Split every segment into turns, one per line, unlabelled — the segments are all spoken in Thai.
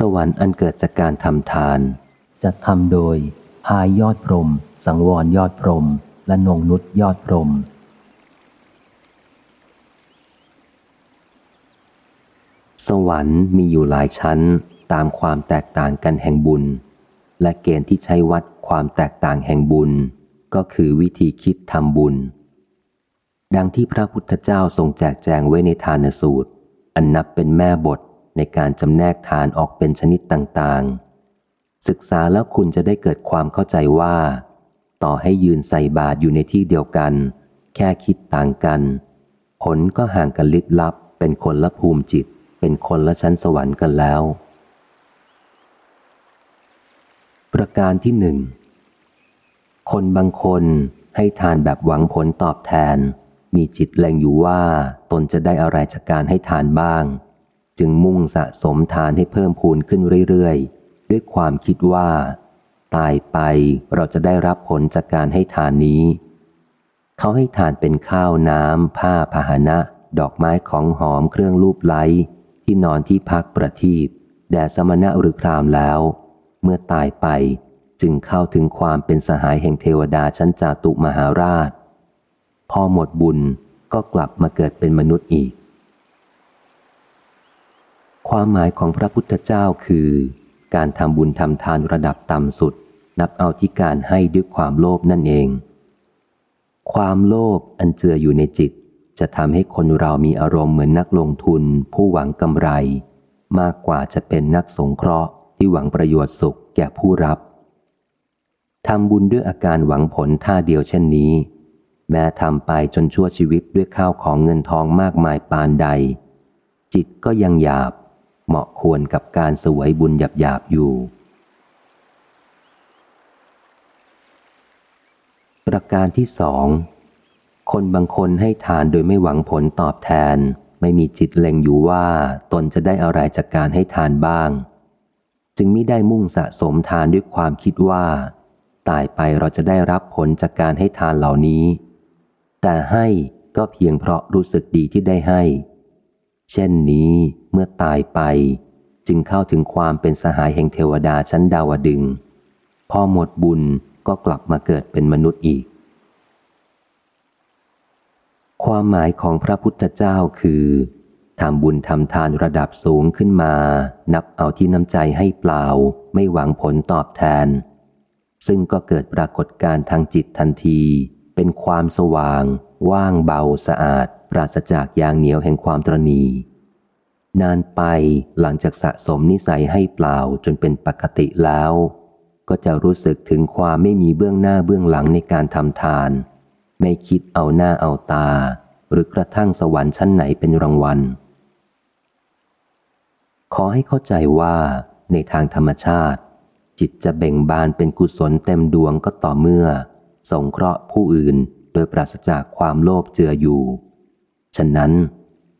สวรรค์อันเกิดจากการทำทาน จะทำโดย พายยอดพรม สังวรยอดพรม และนงนุษยอดพรม สวรรค์มีอยู่หลายชั้นตามความแตกต่างกันแห่งบุญ และเกณฑ์ที่ใช้วัดความแตกต่างแห่งบุญ ก็คือวิธีคิดทำบุญ ดังที่พระพุทธเจ้าทรงแจกแจงไว้ในทานสูตร อันนับเป็นแม่บท ในการจำแนกทานออกเป็นชนิดต่างๆ ศึกษาแล้วคุณจะได้เกิดความเข้าใจว่า ต่อให้ยืนใส่บาตรอยู่ในที่เดียวกัน แค่คิดต่างกัน ผลก็ห่างกันลิบลับ เป็นคนละภูมิจิต เป็นคนละชั้นสวรรค์กันแล้ว ประการที่หนึ่งคนบางคนให้ทานแบบหวังผลตอบแทน มีจิตแรงอยู่ว่าตนจะได้อะไรจากการให้ทานบ้าง จึงมุ่งสะสมทานให้เพิ่มพูนขึ้นเรื่อยๆ ด้วยความคิดว่า ตายไปเราจะได้รับผลจากการให้ทานนี้ เขาให้ทานเป็นข้าวน้ำ ผ้าพาหนะ ดอกไม้ของหอมเครื่องลูบไล้ ที่นอนที่พักประทีปแด่สมณะหรือพรามแล้ว เมื่อตายไปจึงเข้าถึงความเป็นสหายแห่งเทวดาชั้นจาตุมหาราช พอหมดบุญก็กลับมาเกิดเป็นมนุษย์อีก ความหมายของพระพุทธเจ้าคือ การทำบุญทำทานระดับต่ำสุด นับเอาที่การให้ด้วยความโลภนั่นเอง ความโลภอันเจืออยู่ในจิต จะทำให้คนเรามีอารมณ์เหมือนนักลงทุน ผู้หวังกำไร มากกว่าจะเป็นนักสงเคราะห์ที่หวังประโยชน์สุขแก่ผู้รับทำบุญด้วยอาการหวังผลท่าเดียวเช่นนี้ แม้ทำไปจนชั่วชีวิตด้วยข้าวของเงินทองมากมายปานใด จิตก็ยังหยาบ เหมาะควรกับการสวยบุญหยาบหยาบอยู่ ประการที่สอง คนบางคนให้ทานโดยไม่หวังผลตอบแทน ไม่มีจิตเล็งอยู่ว่าตนจะได้อะไรจากการให้ทานบ้าง จึงไม่ได้มุ่งสะสมทานด้วยความคิดว่า ตายไปเราจะได้รับผลจากการให้ทานเหล่านี้ แต่ให้ก็เพียงเพราะรู้สึกดีที่ได้ให้ เช่นนี้ เมื่อตายไป จึงเข้าถึงความเป็นสหายแห่งเทวดาชั้นดาวดึง พอหมดบุญก็กลับมาเกิดเป็นมนุษย์อีก ความหมายของพระพุทธเจ้าคือทำบุญทำทานระดับสูงขึ้นมา นับเอาที่น้ำใจให้เปล่า ไม่หวังผลตอบแทน ซึ่งก็เกิดปรากฏการทางจิตทันที เป็นความสว่าง ว่างเบาสะอาด ปราศจากยางเหนียวแห่งความตรณี นานไปหลังจากสะสมนิสัยให้เปล่าจนเป็นปกติแล้ว ก็จะรู้สึกถึงความไม่มีเบื้องหน้าเบื้องหลังในการทำทาน ไม่คิดเอาหน้าเอาตา หรือกระทั่งสวรรค์ชั้นไหนเป็นรางวัล ขอให้เข้าใจว่าในทางธรรมชาติ จิตจะเบ่งบานเป็นกุศลเต็มดวงก็ต่อเมื่อ สงเคราะห์ผู้อื่นโดยปราศจากความโลภเจืออยู่ ฉะนั้น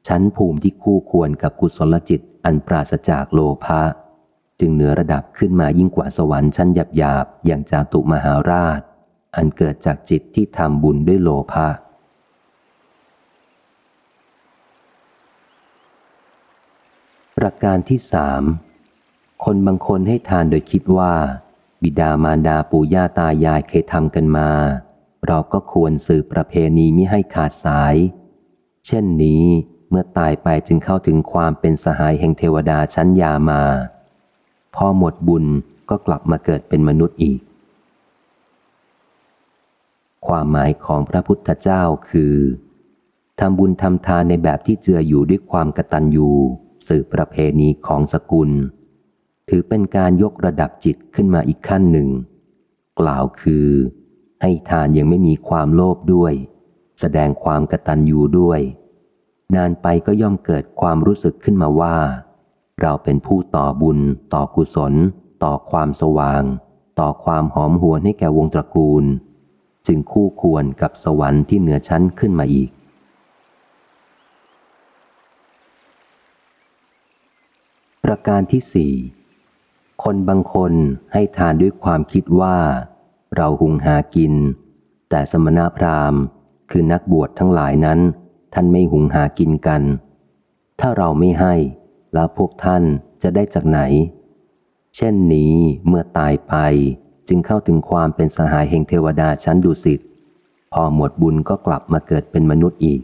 ชั้นภูมิที่คู่ควรกับกุศลจิตอันปราศจากโลภะจึงเหนือระดับขึ้นมายิ่งกว่าสวรรค์ชั้นหยาบหยาบอย่างจาตุมหาราช อันเกิดจากจิตที่ทำบุญด้วยโลภะประการที่สามคนบางคนให้ทานโดยคิดว่า บิดามารดาปู่ย่าตายายเคยทำกันมา เราก็ควรสืบประเพณีมิให้ขาดสาย เช่นนี้ เมื่อตายไปจึงเข้าถึงความเป็นสหายแห่งเทวดาชั้นยามาพอหมดบุญก็กลับมาเกิดเป็นมนุษย์อีก ความหมายของพระพุทธเจ้าคือทำบุญทำทานในแบบที่เจืออยู่ด้วยความกตัญญูสืบประเพณีของสกุล ถือเป็นการยกระดับจิตขึ้นมาอีกขั้นหนึ่ง กล่าวคือ ให้ทานยังไม่มีความโลภด้วย แสดงความกตัญญูด้วย นานไปก็ย่อมเกิดความรู้สึกขึ้นมาว่า เราเป็นผู้ต่อบุญ ต่อกุศล ต่อความสว่าง ต่อความหอมหวนให้แก่วงตระกูล จึงคู่ควรกับสวรรค์ที่เหนือชั้นขึ้นมาอีกประการที่สี่คนบางคนให้ทานด้วยความคิดว่า เราหุงหากิน แต่สมณพราหมณ์คือนักบวชทั้งหลายนั้น ท่านไม่หุงหากินกัน ถ้าเราไม่ให้ แล้วพวกท่านจะได้จากไหน เช่นนี้เมื่อตายไปจึงเข้าถึงความเป็นสหายแห่งเทวดาชั้นดุสิต พอหมดบุญก็กลับมาเกิดเป็นมนุษย์อีก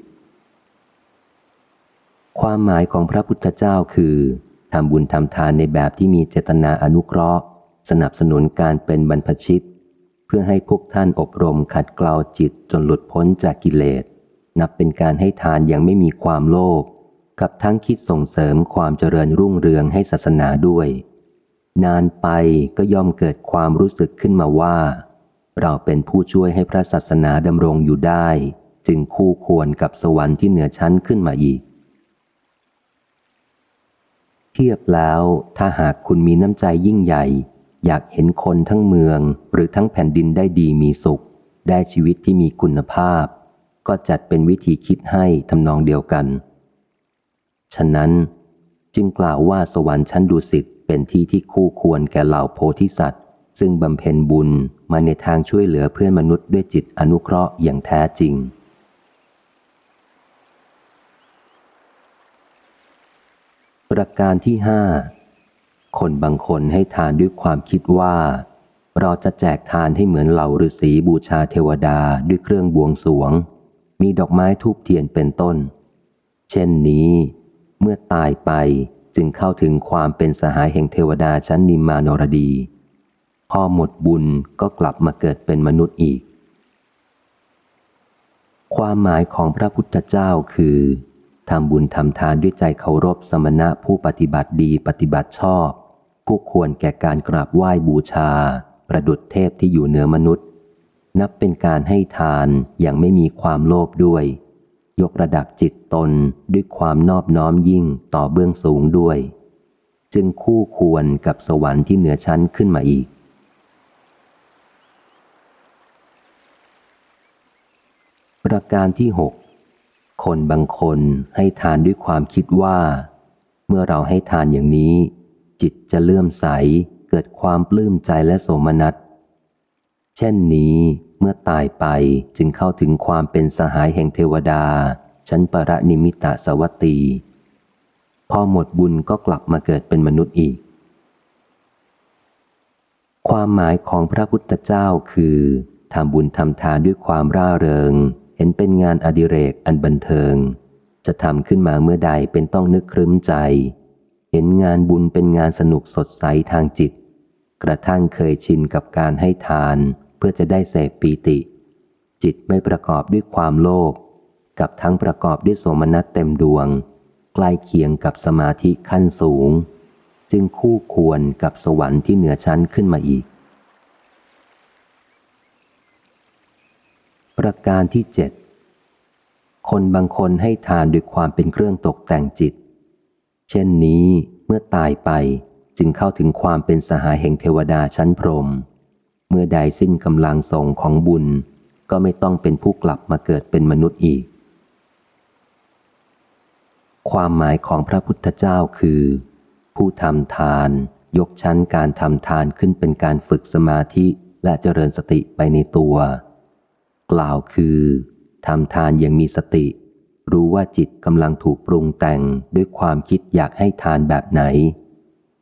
ความหมายของพระพุทธเจ้าคือทำบุญทำทานในแบบที่มีเจตนาอนุเคราะห์ สนับสนุนการเป็นบรรพชิต เพื่อให้พวกท่านอบรมขัดเกลาจิตจนหลุดพ้นจากกิเลส นับเป็นการให้ทานอย่างไม่มีความโลภกับทั้งคิดส่งเสริมความเจริญรุ่งเรืองให้ศาสนาด้วย นานไปก็ย่อมเกิดความรู้สึกขึ้นมาว่า เราเป็นผู้ช่วยให้พระศาสนาดำรงอยู่ได้ จึงคู่ควรกับสวรรค์ที่เหนือชั้นขึ้นมาอีก เทียบแล้วถ้าหากคุณมีน้ำใจยิ่งใหญ่ อยากเห็นคนทั้งเมืองหรือทั้งแผ่นดินได้ดีมีสุข ได้ชีวิตที่มีคุณภาพ ก็จัดเป็นวิธีคิดให้ทำนองเดียวกัน ฉะนั้นจึงกล่าวว่าสวรรค์ชั้นดุสิตเป็นที่ที่คู่ควรแก่เหล่าโพธิสัตว์ ซึ่งบำเพ็ญบุญมาในทางช่วยเหลือเพื่อนมนุษย์ด้วยจิตอนุเคราะห์อย่างแท้จริง ประการที่ห้าคนบางคนให้ทานด้วยความคิดว่า เราจะแจกทานให้เหมือนเหล่าฤาษีบูชาเทวดาด้วยเครื่องบวงสวง มีดอกไม้ทูบเทียนเป็นต้น เช่นนี้ เมื่อตายไปจึงเข้าถึงความเป็นสหายแห่งเทวดาชั้นนิมมานรดีพอหมดบุญก็กลับมาเกิดเป็นมนุษย์อีก ความหมายของพระพุทธเจ้าคือทำบุญทำทานด้วยใจเคารพสมณะผู้ปฏิบัติดีปฏิบัติชอบ ผู้ควรแก่การกราบไหว้บูชา ประดุจเทพที่อยู่เหนือมนุษย์ นับเป็นการให้ทานอย่างไม่มีความโลภด้วย ยกระดับจิตตนด้วยความนอบน้อมยิ่งต่อเบื้องสูงด้วย จึงคู่ควรกับสวรรค์ที่เหนือชั้นขึ้นมาอีก ประการที่หกคนบางคนให้ทานด้วยความคิดว่า เมื่อเราให้ทานอย่างนี้ จิตจะเลื่อมใสเกิดความปลื้มใจและโสมนัสเช่นนี้ เมื่อตายไปจึงเข้าถึงความเป็นสหายแห่งเทวดา ชั้นปรนิมิตะสวัตตีพอหมดบุญก็กลับมาเกิดเป็นมนุษย์อีก ความหมายของพระพุทธเจ้าคือทำบุญทำทานด้วยความร่าเริง เห็นเป็นงานอดิเรกอันบันเทิง จะทำขึ้นมาเมื่อใดเป็นต้องนึกครึ้มใจ เห็นงานบุญเป็นงานสนุกสดใสทางจิต กระทั่งเคยชินกับการให้ทาน เพื่อจะได้เสพปีติ จิตไม่ประกอบด้วยความโลภกับทั้งประกอบด้วยโสมนัสเต็มดวง ใกล้เคียงกับสมาธิขั้นสูง จึงคู่ควรกับสวรรค์ที่เหนือชั้นขึ้นมาอีก ประการที่เจ็ดคนบางคนให้ทานด้วยความเป็นเครื่องตกแต่งจิต เช่นนี้เมื่อตายไปจึงเข้าถึงความเป็นสหายแห่งเทวดาชั้นพรหม เมื่อใดสิ้นกำลังส่งของบุญ ก็ไม่ต้องเป็นผู้กลับมาเกิดเป็นมนุษย์อีก ความหมายของพระพุทธเจ้าคือ ผู้ทำทาน ยกชั้นการทำทานขึ้นเป็นการฝึกสมาธิและเจริญสติไปในตัว กล่าวคือทำทานอย่างมีสติ รู้ว่าจิตกำลังถูกปรุงแต่งด้วยความคิดอยากให้ทานแบบไหน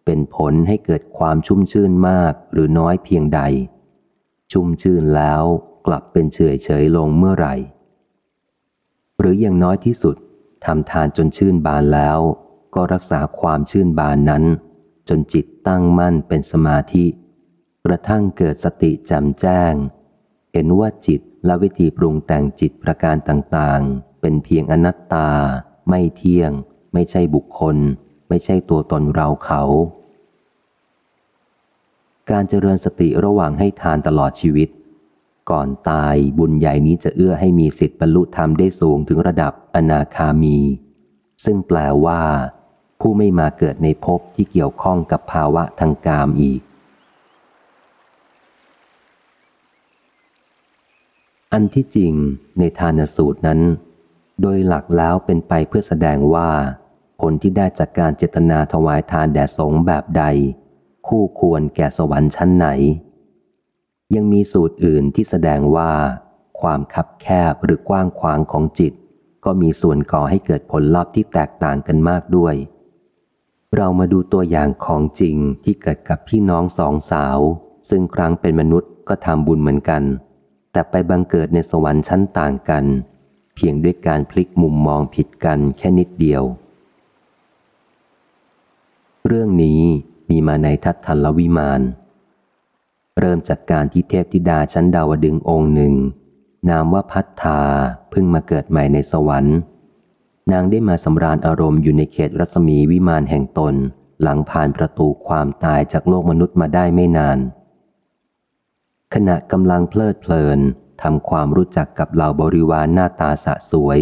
เป็นผลให้เกิดความชุ่มชื่นมากหรือน้อยเพียงใด ชุ่มชื่นแล้วกลับเป็นเฉยเฉยลงเมื่อไหร่ หรืออย่างน้อยที่สุดทำทานจนชื่นบานแล้ว ก็รักษาความชื่นบานนั้น จนจิตตั้งมั่นเป็นสมาธิ กระทั่งเกิดสติจำแจ้ง เห็นว่าจิตและวิธีปรุงแต่งจิตประการต่างๆ เป็นเพียงอนัตตา ไม่เที่ยง ไม่ใช่บุคคล ไม่ใช่ตัวตนเราเขา การเจริญสติระหว่างให้ทานตลอดชีวิต ก่อนตายบุญใหญ่นี้จะเอื้อให้มีสิทธิบรรลุธรรมได้สูงถึงระดับอนาคามี ซึ่งแปลว่า ผู้ไม่มาเกิดในภพที่เกี่ยวข้องกับภาวะทางกามอีก อันที่จริงในทานสูตรนั้น โดยหลักแล้วเป็นไปเพื่อแสดงว่า ผลที่ได้จากการเจตนาถวายทานแด่สงแบบใด คู่ควรแก่สวรรค์ชั้นไหน ยังมีสูตรอื่นที่แสดงว่า ความคับแคบหรือกว้างขวางของจิต ก็มีส่วนก่อให้เกิดผลลัพธ์ที่แตกต่างกันมากด้วย เรามาดูตัวอย่างของจริงที่เกิดกับพี่น้องสองสาว ซึ่งครั้งเป็นมนุษย์ก็ทำบุญเหมือนกัน แต่ไปบังเกิดในสวรรค์ชั้นต่างกัน เพียงด้วยการพลิกมุมมองผิดกันแค่นิดเดียว เรื่องนี้ มีมาในทัตทันลวิมาน เริ่มจากการที่เทพธิดาชั้นดาวดึงองค์หนึ่ง นามว่าพัฒธาเพิ่งมาเกิดใหม่ในสวรรค์ นางได้มาสำราญอารมณ์อยู่ในเขตรัศมีวิมานแห่งตน หลังผ่านประตูความตายจากโลกมนุษย์มาได้ไม่นาน ขณะกำลังเพลิดเพลินทำความรู้จักกับเหล่าบริวารหน้าตาสะสวย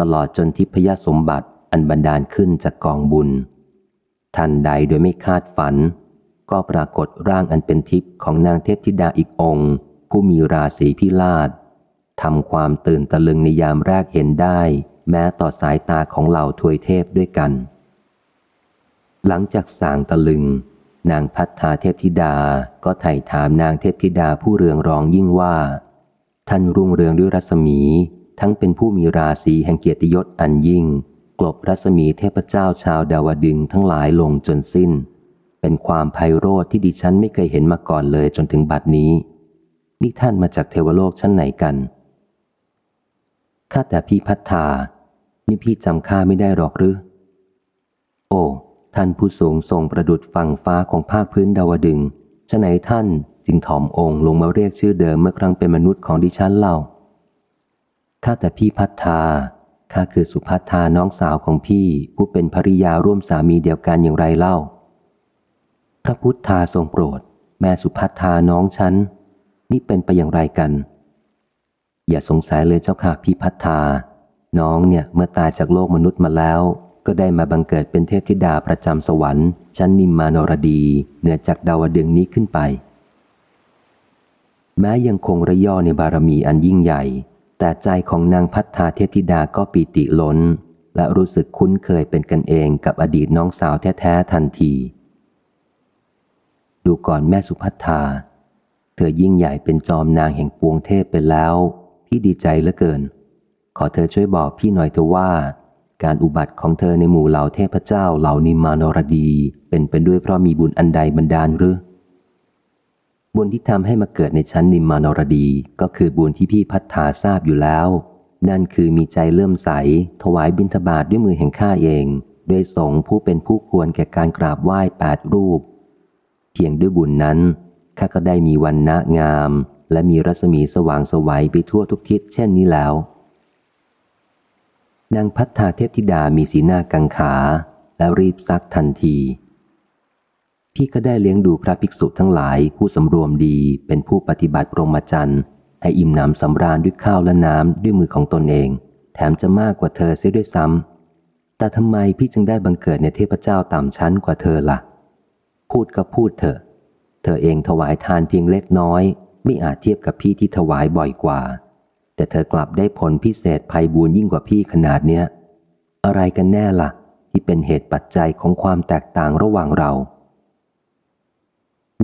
ตลอดจนทิพยสมบัติอันบันดาลขึ้นจากกองบุญ ทันใดโดยไม่คาดฝัน ก็ปรากฏร่างอันเป็นทิพย์ของนางเทพธิดาอีกองค์ ผู้มีราศีพิลาศทำความตื่นตะลึงในยามแรกเห็นได้ แม้ต่อสายตาของเหล่าทวยเทพด้วยกัน หลังจากสางตะลึง นางพัฒนาเทพธิดาก็ไถ่ถามนางเทพธิดาผู้เรืองรองยิ่งว่า ท่านรุ่งเรืองด้วยรัศมี ทั้งเป็นผู้มีราศีแห่งเกียรติยศอันยิ่ง กลบรัศมีเทพเจ้าชาวดาวดึงทั้งหลายลงจนสิ้น เป็นความไพโรธที่ดิฉันไม่เคยเห็นมาก่อนเลยจนถึงบัดนี้ นี่ท่านมาจากเทวโลกชั้นไหนกันข้าแต่พี่พัฒนานี่พี่จำข้าไม่ได้หรอกหรือ โอ้ ท่านผู้สูงทรงประดุดฝั่งฟ้าของภาคพื้นดาวดึงฉะไหนท่านจึงถ่อมองค์ลงมาเรียกชื่อเดิมเมื่อครั้งเป็นมนุษย์ของดิฉันเล่าข้าแต่พี่พัฒนา ข้าคือสุพัฒนาน้องสาวของพี่ผู้เป็นภริยาร่วมสามีเดียวกันอย่างไรเล่า พระพุทธาทรงโปรด แม่สุพัฒนาน้องฉัน นี่เป็นไปอย่างไรกัน อย่าสงสัยเลยเจ้าค่ะพี่พัฒนาน้องเนี่ยเมื่อตายจากโลกมนุษย์มาแล้ว ก็ได้มาบังเกิดเป็นเทพธิดาประจำสวรรค์ชั้นนิมมานรดีเหนือจากดาวดึงนี้ขึ้นไป แม้ยังคงระย่อในบารมีอันยิ่งใหญ่ แต่ใจของนางพัฒนาเทพธิดาก็ปีติล้น และรู้สึกคุ้นเคยเป็นกันเองกับอดีตน้องสาวแท้ ๆ ทันที ดูก่อนแม่สุพัฒนาเธอยิ่งใหญ่เป็นจอมนางแห่งปวงเทพไปแล้ว พี่ดีใจเหลือเกิน ขอเธอช่วยบอกพี่หน่อยเถอะว่า การอุบัติของเธอในหมู่เหล่าเทพเจ้าเหล่านิมานรดี เป็นไปด้วยเพราะมีบุญอันใดบันดาลหรือ บุญที่ทำให้มาเกิดในชั้นนิมมานรดีก็คือบุญที่พี่พัฒนาทราบอยู่แล้ว นั่นคือมีใจเลื่อมใส ถวายบิณฑบาตด้วยมือแห่งข้าเอง ด้วยสงผู้เป็นผู้ควรแก่การกราบไหว้แปดรูป เพียงด้วยบุญนั้นข้าก็ได้มีวันณะงาม และมีรัศมีสว่างสวัยไปทั่วทุกทิศเช่นนี้แล้วนางพัฒนาเทพธิดามีสีหน้ากังขา แล้วรีบซักทันที พี่ก็ได้เลี้ยงดูพระภิกษุทั้งหลายผู้สำรวมดีเป็นผู้ปฏิบัติปรมจันทร์ให้อิ่มหนำสำราญด้วยข้าวและน้ำด้วยมือของตนเอง แถมจะมากกว่าเธอเสียด้วยซ้ำแต่ทำไมพี่จึงได้บังเกิดในเทพเจ้าต่ำชั้นกว่าเธอละ่ะ พูดก็พูดเถอะ เธอเองถวายทานเพียงเล็กน้อย ไม่อาจเทียบกับพี่ที่ถวายบ่อยกว่า แต่เธอกลับได้ผลพิเศษภัยบูญยิ่งกว่าพี่ขนาดเนี้ย อะไรกันแน่ละ่ะ ที่เป็นเหตุปัจจัยของความแตกต่างระหว่างเรา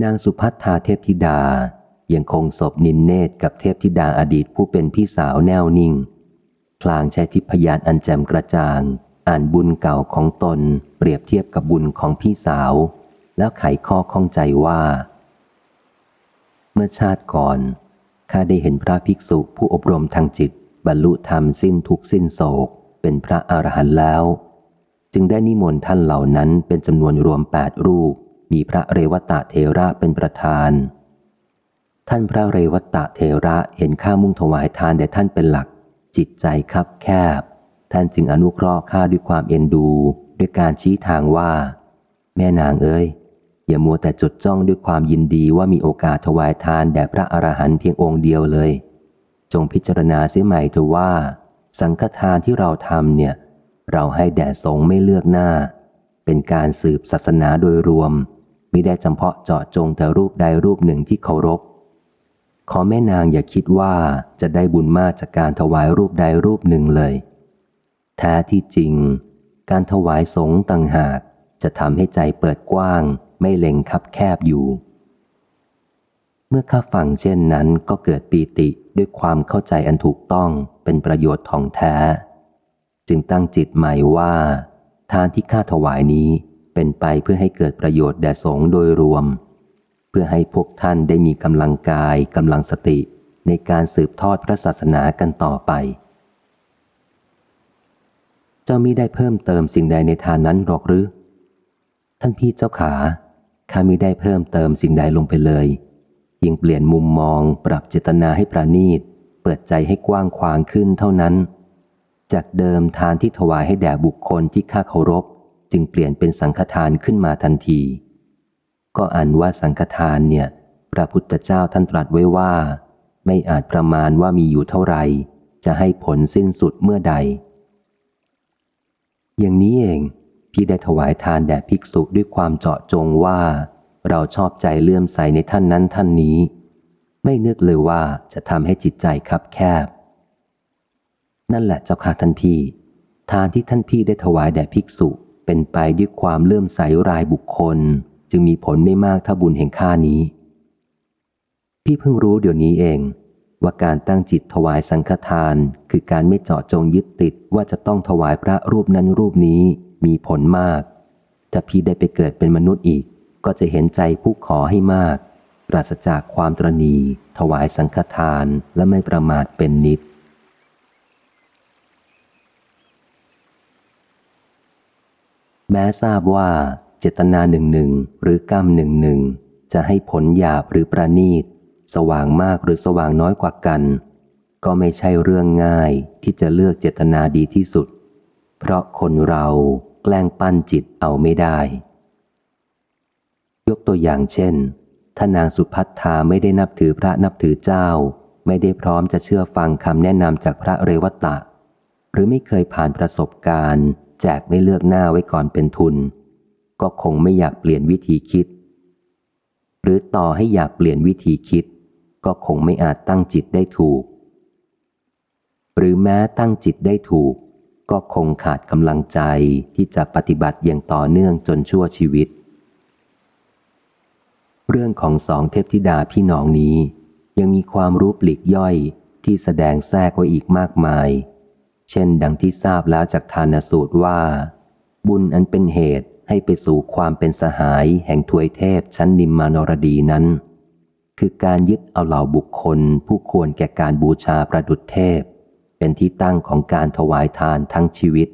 นางสุพัฒนาเทพธิดายังคงศพนินเนตกับเทพธิดาอดีตผู้เป็นพี่สาวแนวนิ่ง พลางใช้ทิพยานอันแจ่มกระจ่าง อ่านบุญเก่าของตน เปรียบเทียบกับบุญของพี่สาว แล้วไขข้อข้องใจว่า เมื่อชาติก่อนข้าได้เห็นพระภิกษุผู้อบรมทางจิต บรรลุธรรมสิ้นทุกสิ้นโศก เป็นพระอรหันต์แล้ว จึงได้นิมนต์ท่านเหล่านั้นเป็นจำนวนรวมแปดรูป มีพระเรวตะเทระเป็นประธาน ท่านพระเรวตะเทระเห็นข้ามุ่งถวายทานแด่ท่านเป็นหลัก จิตใจคับแคบ ท่านจึงอนุเคราะห์ข้าด้วยความเอ็นดู ด้วยการชี้ทางว่า แม่นางเอ้ย อย่ามัวแต่จดจ้องด้วยความยินดีว่ามีโอกาสถวายทานแด่พระอรหันต์เพียงองค์เดียวเลย จงพิจารณาเสียใหม่เถอะว่า สังฆทานที่เราทำเนี่ย เราให้แด่สงไม่เลือกหน้า เป็นการสืบศาสนาโดยรวม ไม่ได้จำเพาะเจาะจงแต่รูปใดรูปหนึ่งที่เคารพ ขอแม่นางอย่าคิดว่าจะได้บุญมากจากการถวายรูปใดรูปหนึ่งเลย แท้ที่จริง การถวายสงต่างหาก จะทำให้ใจเปิดกว้าง ไม่เล็งคับแคบอยู่ เมื่อข้าฟังเช่นนั้นก็เกิดปีติด้วยความเข้าใจอันถูกต้องเป็นประโยชน์ทองแท้ จึงตั้งจิตใหม่ว่า ทานที่ข้าถวายนี้ เป็นไปเพื่อให้เกิดประโยชน์แด่สงฆ์โดยรวม เพื่อให้พวกท่านได้มีกำลังกายกำลังสติในการสืบทอดพระศาสนากันต่อไป เจ้ามิได้เพิ่มเติมสิ่งใดในทานนั้นหรอกหรือ ท่านพี่เจ้าขาข้ามิได้เพิ่มเติมสิ่งใดลงไปเลยยิ่งเปลี่ยนมุมมองปรับเจตนาให้ประณีต เปิดใจให้กว้างขวางขึ้นเท่านั้น จากเดิมทานที่ถวายให้แด่บุคคลที่ข้าเคารพ จึงเปลี่ยนเป็นสังฆทานขึ้นมาทันที ก็อันว่าสังฆทานเนี่ย พระพุทธเจ้าท่านตรัสไว้ว่า ไม่อาจประมาณว่ามีอยู่เท่าไหร่ จะให้ผลสิ้นสุดเมื่อใด อย่างนี้เองพี่ได้ถวายทานแด่ภิกษุด้วยความเจาะจงว่า เราชอบใจเลื่อมใสในท่านนั้นท่านนี้ ไม่นึกเลยว่าจะทำให้จิตใจคับแคบ นั่นแหละเจ้าค่ะท่านพี่ทานที่ท่านพี่ได้ถวายแด่ภิกษุ เป็นไปด้วยความเลื่อมใสรายบุคคล จึงมีผลไม่มากถ้าบุญแห่งข้านี้ พี่เพิ่งรู้เดี๋ยวนี้เอง ว่าการตั้งจิตถวายสังฆทาน คือการไม่เจาะจงยึดติดว่าจะต้องถวายพระรูปนั้นรูปนี้มีผลมาก ถ้าพี่ได้ไปเกิดเป็นมนุษย์อีก ก็จะเห็นใจผู้ขอให้มาก ปราศจากความตรณี ถวายสังฆทานและไม่ประมาทเป็นนิด แม้ทราบว่าเจตนาหนึ่งหนึ่งหรือกรรมหนึ่งหนึ่งจะให้ผลหยาบหรือประณีต สว่างมากหรือสว่างน้อยกว่ากัน ก็ไม่ใช่เรื่องง่ายที่จะเลือกเจตนาดีที่สุด เพราะคนเราแกล้งปั้นจิตเอาไม่ได้ ยกตัวอย่างเช่นถ้านางสุพัฒธาไม่ได้นับถือพระนับถือเจ้า ไม่ได้พร้อมจะเชื่อฟังคำแนะนำจากพระเรวตะ หรือไม่เคยผ่านประสบการณ์ แจกไม่เลือกหน้าไว้ก่อนเป็นทุน ก็คงไม่อยากเปลี่ยนวิธีคิด หรือต่อให้อยากเปลี่ยนวิธีคิด ก็คงไม่อาจตั้งจิตได้ถูก หรือแม้ตั้งจิตได้ถูก ก็คงขาดกำลังใจที่จะปฏิบัติอย่างต่อเนื่องจนชั่วชีวิต เรื่องของสองเทพธิดาพี่น้องนี้ยังมีความรู้ปลีกย่อยที่แสดงแทรกไว้อีกมากมาย เช่นดังที่ทราบแล้วจากทานสูตรว่า บุญอันเป็นเหตุให้ไปสู่ความเป็นสหายแห่งทวยเทพชั้นนิมมานรดีนั้น คือการยึดเอาเหล่าบุคคลผู้ควรแก่การบูชาประดุจเทพ เป็นที่ตั้งของการถวายทานทั้งชีวิต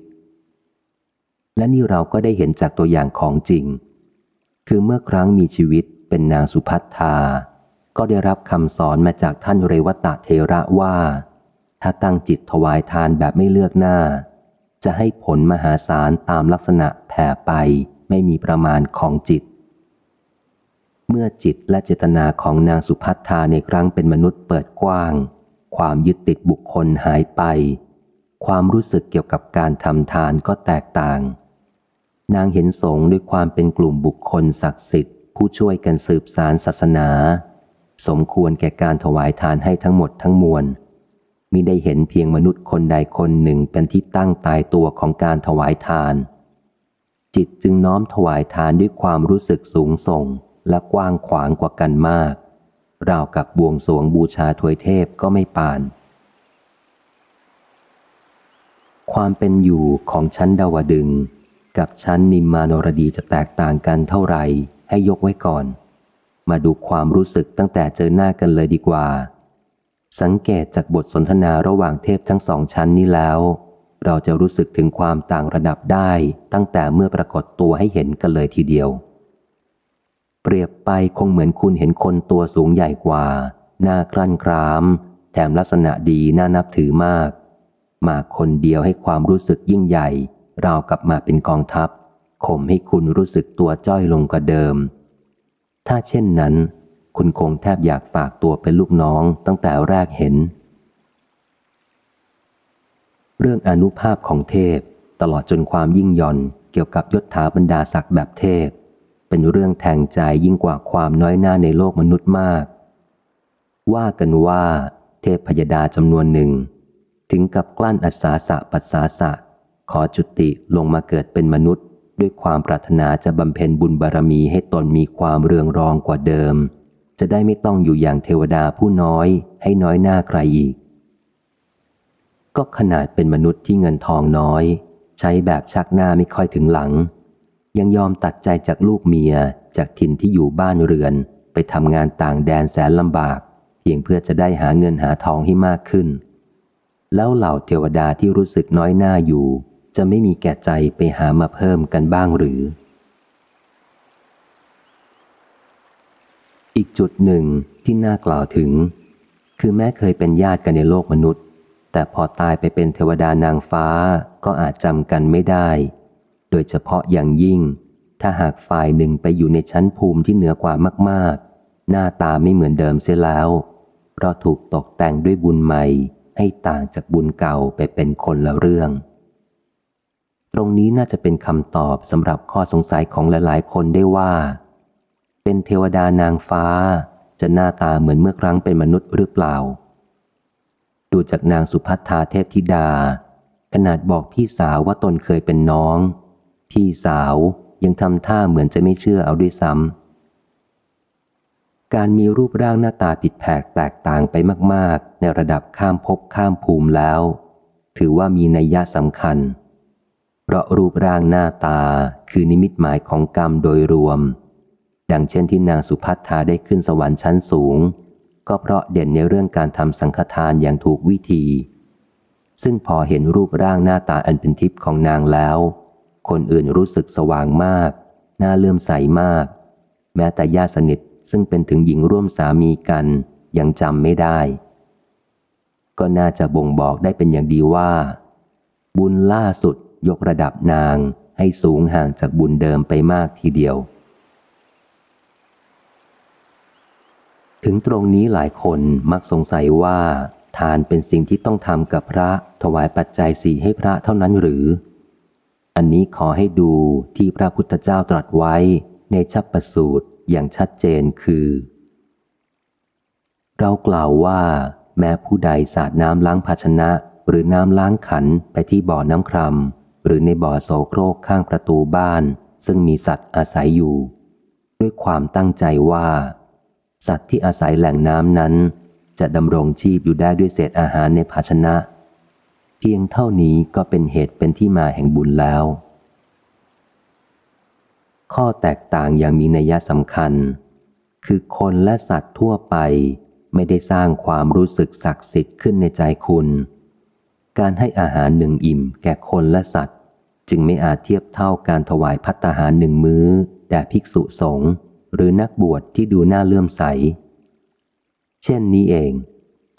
และนี่เราก็ได้เห็นจากตัวอย่างของจริง คือเมื่อครั้งมีชีวิตเป็นนางสุพัฒธาก็ได้รับคำสอนมาจากท่านเรวตะเทระว่า ถ้าตั้งจิตถวายทานแบบไม่เลือกหน้า จะให้ผลมหาศาลตามลักษณะแผ่ไปไม่มีประมาณของจิต เมื่อจิตและเจตนาของนางสุพัฒธาในครั้งเป็นมนุษย์เปิดกว้าง ความยึดติดบุคคลหายไป ความรู้สึกเกี่ยวกับการทำทานก็แตกต่าง นางเห็นสงด้วยความเป็นกลุ่มบุคคลศักดิ์สิทธิ์ ผู้ช่วยกันสืบสารศาสนา สมควรแก่การถวายทานให้ทั้งหมดทั้งมวล มิได้เห็นเพียงมนุษย์คนใดคนหนึ่งเป็นที่ตั้งตายตัวของการถวายทาน จิตจึงน้อมถวายทานด้วยความรู้สึกสูงส่งและกว้างขวางกว่ากันมาก ราวกับบวงสวงบูชาถวยเทพก็ไม่ปาน ความเป็นอยู่ของชั้นดาวดึง กับชั้นนิมมานรดีจะแตกต่างกันเท่าไหร่ให้ยกไว้ก่อน มาดูความรู้สึกตั้งแต่เจอหน้ากันเลยดีกว่า สังเกตจากบทสนทนาระหว่างเทพทั้งสองชั้นนี้แล้ว เราจะรู้สึกถึงความต่างระดับได้ตั้งแต่เมื่อปรากฏตัวให้เห็นกันเลยทีเดียว เปรียบไปคงเหมือนคุณเห็นคนตัวสูงใหญ่กว่า หน้ากลั่นคราม แถมลักษณะดีน่านับถือมาก มาคนเดียวให้ความรู้สึกยิ่งใหญ่ราวกับมาเป็นกองทัพข่มให้คุณรู้สึกตัวจ้อยลงกว่าเดิม ถ้าเช่นนั้น คุณคงแทบอยากฝากตัวเป็นลูกน้องตั้งแต่แรกเห็น เรื่องอนุภาพของเทพตลอดจนความยิ่งย่อนเกี่ยวกับยศถาบรรดาศักดิ์แบบเทพ เป็นเรื่องแทงใจยิ่งกว่าความน้อยหน้าในโลกมนุษย์มาก ว่ากันว่า เทพพยดาจำนวนหนึ่ง ถึงกับกลั้นอัศาสะปัสสาสะ ขอจุติลงมาเกิดเป็นมนุษย์ ด้วยความปรารถนาจะบำเพ็ญบุญบารรมีให้ตนมีความเรืองรองกว่าเดิม จะได้ไม่ต้องอยู่อย่างเทวดาผู้น้อย ให้น้อยหน้าใครอีก ก็ขนาดเป็นมนุษย์ที่เงินทองน้อย ใช้แบบชักหน้าไม่ค่อยถึงหลัง ยังยอมตัดใจจากลูกเมียจากถิ่นที่อยู่บ้านเรือน ไปทำงานต่างแดนแสนลำบาก เพียงเพื่อจะได้หาเงินหาทองให้มากขึ้น แล้วเหล่าเทวดาที่รู้สึกน้อยหน้าอยู่ จะไม่มีแก่ใจไปหามาเพิ่มกันบ้างหรือ อีกจุดหนึ่งที่น่ากล่าวถึง คือแม้เคยเป็นญาติกันในโลกมนุษย์ แต่พอตายไปเป็นเทวดานางฟ้าก็อาจจำกันไม่ได้ โดยเฉพาะอย่างยิ่ง ถ้าหากฝ่ายหนึ่งไปอยู่ในชั้นภูมิที่เหนือกว่ามากๆ หน้าตาไม่เหมือนเดิมเสียแล้ว เพราะถูกตกแต่งด้วยบุญใหม่ให้ต่างจากบุญเก่าไปเป็นคนละเรื่อง ตรงนี้น่าจะเป็นคำตอบสำหรับข้อสงสัยของหลายๆ คนได้ว่า เป็นเทวดานางฟ้า จะหน้าตาเหมือนเมื่อครั้งเป็นมนุษย์หรือเปล่า ดูจากนางสุพัฒนาเทพธิดา ขนาดบอกพี่สาวว่าตนเคยเป็นน้อง พี่สาวยังทำท่าเหมือนจะไม่เชื่อเอาด้วยซ้ำการมีรูปร่างหน้าตาผิดแผกแตกต่างไปมากๆ ในระดับข้ามภพข้ามภูมิแล้ว ถือว่ามีนัยยะสำคัญ เพราะรูปร่างหน้าตาคือนิมิตหมายของกรรมโดยรวม ดังเช่นที่นางสุพัฒนาได้ขึ้นสวรรค์ชั้นสูง ก็เพราะเด่นในเรื่องการทำสังฆทานอย่างถูกวิธี ซึ่งพอเห็นรูปร่างหน้าตาอันเป็นทิพย์ของนางแล้ว คนอื่นรู้สึกสว่างมาก น่าเลื่อมใสมาก แม้แต่ญาติสนิทซึ่งเป็นถึงหญิงร่วมสามีกันยังจำไม่ได้ ก็น่าจะบ่งบอกได้เป็นอย่างดีว่า บุญล่าสุดยกระดับนางให้สูงห่างจากบุญเดิมไปมากทีเดียว ถึงตรงนี้หลายคนมักสงสัยว่า ทานเป็นสิ่งที่ต้องทำกับพระถวายปัจจัยสี่ให้พระเท่านั้นหรือ อันนี้ขอให้ดูที่พระพุทธเจ้าตรัสไว้ในชัพปสูตรอย่างชัดเจนคือ เรากล่าวว่า แม้ผู้ใดสาดน้ำล้างภาชนะ หรือน้ำล้างขันไปที่บ่อน้ำครามหรือในบ่อโสโครกข้างประตูบ้าน ซึ่งมีสัตว์อาศัยอยู่ ด้วยความตั้งใจว่า สัตว์ที่อาศัยแหล่งน้ำนั้น จะดำรงชีพอยู่ได้ด้วยเศษอาหารในภาชนะ เพียงเท่านี้ก็เป็นเหตุเป็นที่มาแห่งบุญแล้ว ข้อแตกต่างอย่างมีนัยสำคัญ คือคนและสัตว์ทั่วไปไม่ได้สร้างความรู้สึกศักดิ์สิทธิ์ขึ้นในใจคุณ การให้อาหารหนึ่งอิ่มแก่คนและสัตว์ จึงไม่อาจเทียบเท่าการถวายพัตตาหารหนึ่งมื้อ แด่ภิกษุสงฆ์ หรือนักบวชที่ดูน่าเลื่อมใส เช่นนี้เอง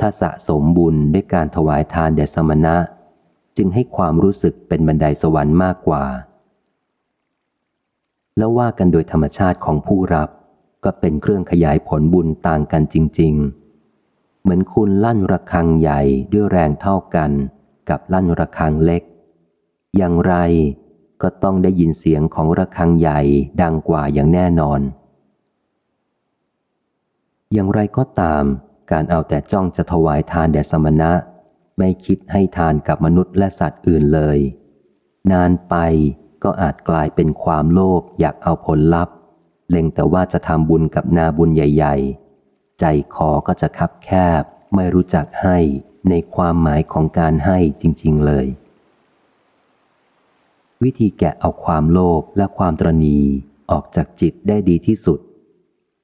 ถ้าสะสมบุญด้วยการถวายทานแด่สมณะ จึงให้ความรู้สึกเป็นบันไดสวรรค์มากกว่า แล้วว่ากันโดยธรรมชาติของผู้รับก็เป็นเครื่องขยายผลบุญต่างกันจริง ๆ เหมือนคุณลั่นระฆังใหญ่ด้วยแรงเท่ากันกับลั่นระฆังเล็ก อย่างไรก็ต้องได้ยินเสียงของระฆังใหญ่ดังกว่าอย่างแน่นอน อย่างไรก็ตาม การเอาแต่จ้องจะถวายทานแด่สมณะ ไม่คิดให้ทานกับมนุษย์และสัตว์อื่นเลย นานไปก็อาจกลายเป็นความโลภอยากเอาผลลัพธ์ เล็งแต่ว่าจะทำบุญกับนาบุญใหญ่ ๆ ใจคอก็จะคับแคบ ไม่รู้จักให้ในความหมายของการให้จริง ๆ เลย วิธีแกะเอาความโลภและความตรณีออกจากจิตได้ดีที่สุด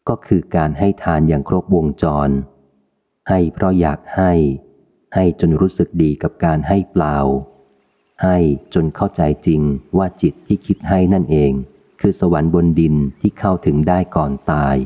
ก็คือการให้ทานอย่างครบวงจร ให้เพราะอยากให้ ให้จนรู้สึกดีกับการให้เปล่า ให้จนเข้าใจจริงว่าจิตที่คิดให้นั่นเอง คือสวรรค์บนดินที่เข้าถึงได้ก่อนตาย